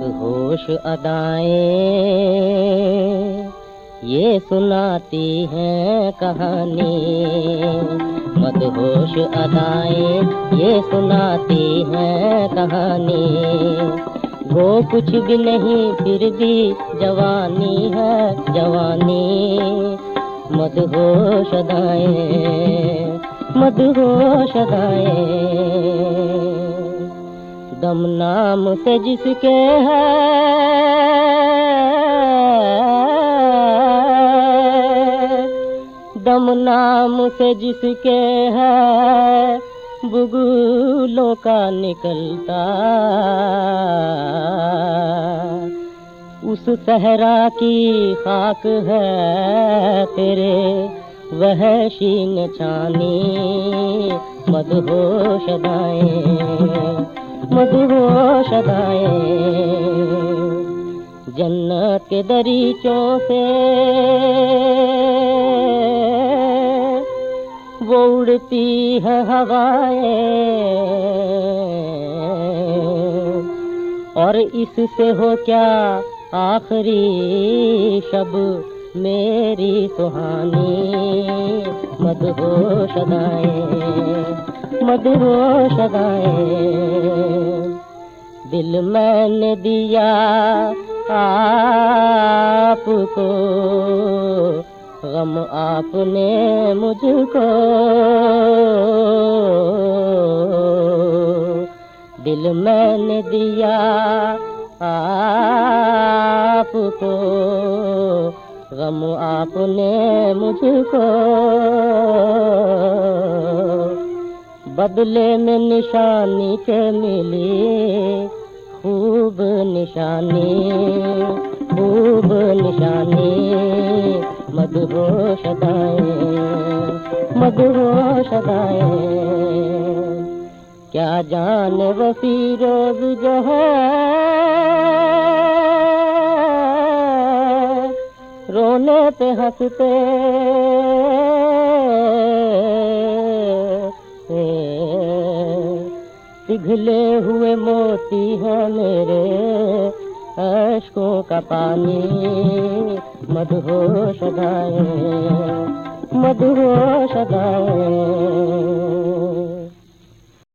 मदहोश अदाएँ। ये सुनाती हैं कहानी। मत मदहोश अदाएँ, ये सुनाती हैं कहानी। वो कुछ भी नहीं, फिर भी जवानी है जवानी। मदहोश अदाएँ मदहोश अदाएँ। दम नाम से जिसके है। दम नाम से जिसके है, बुगुलों का निकलता। उस सहरा की खाक है तेरे, वह शीन छानी मदहोश दाएँ। मधुहोश जन्नत के दरीचों से वो उड़ती है हवाएँ। और इससे हो क्या आखिरी शब मेरी सुहानी मधुहोश दाएँ मधुरोश दिल मैंने दिया आपको, गम आपने मुझको। दिल मैंने दिया आपको, गम आपने मुझको। बदले में निशानी के मिली खूब निशानी खूब निशानी। मधुरोश दाए मधुरोश दाए क्या जान वसी रोज जो है? रोने पे हँसते। पिघले हुए मोती है मेरे अशकों का पानी मधुर सदाए मधुर गाए।